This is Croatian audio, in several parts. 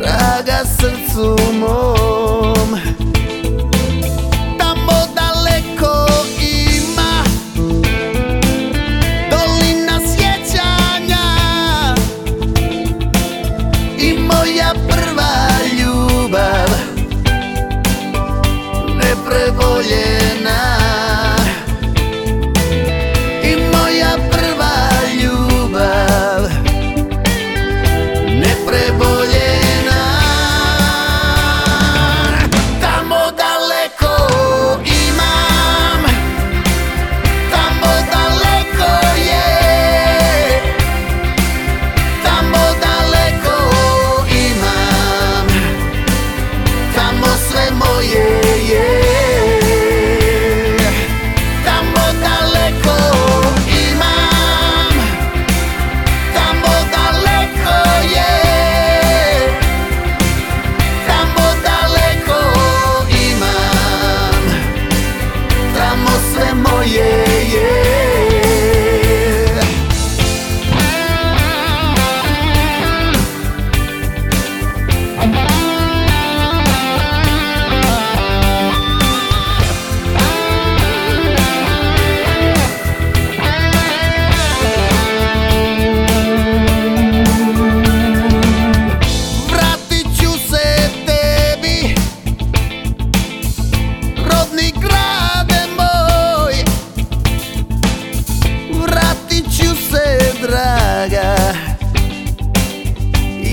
Draga srcu mom. Tamo daleko ima Dolina sjećanja. I moja prva ljubav Ne prebolje.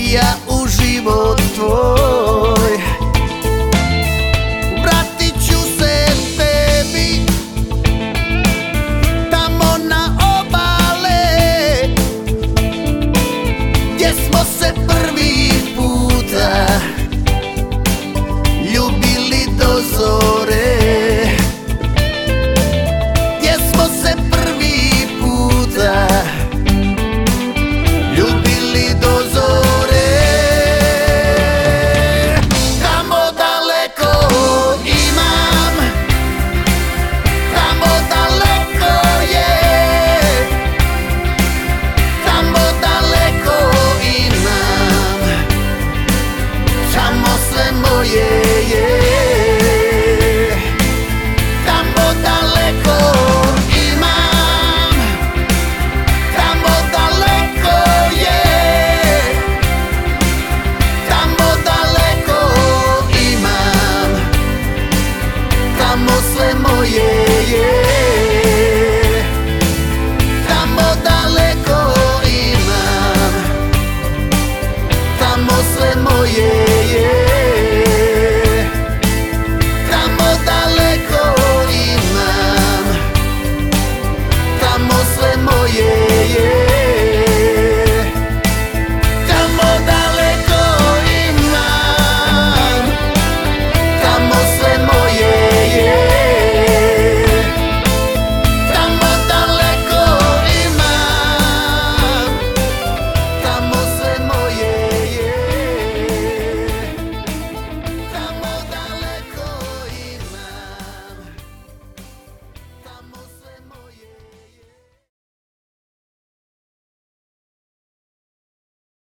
я у живот твой. yeah, yeah.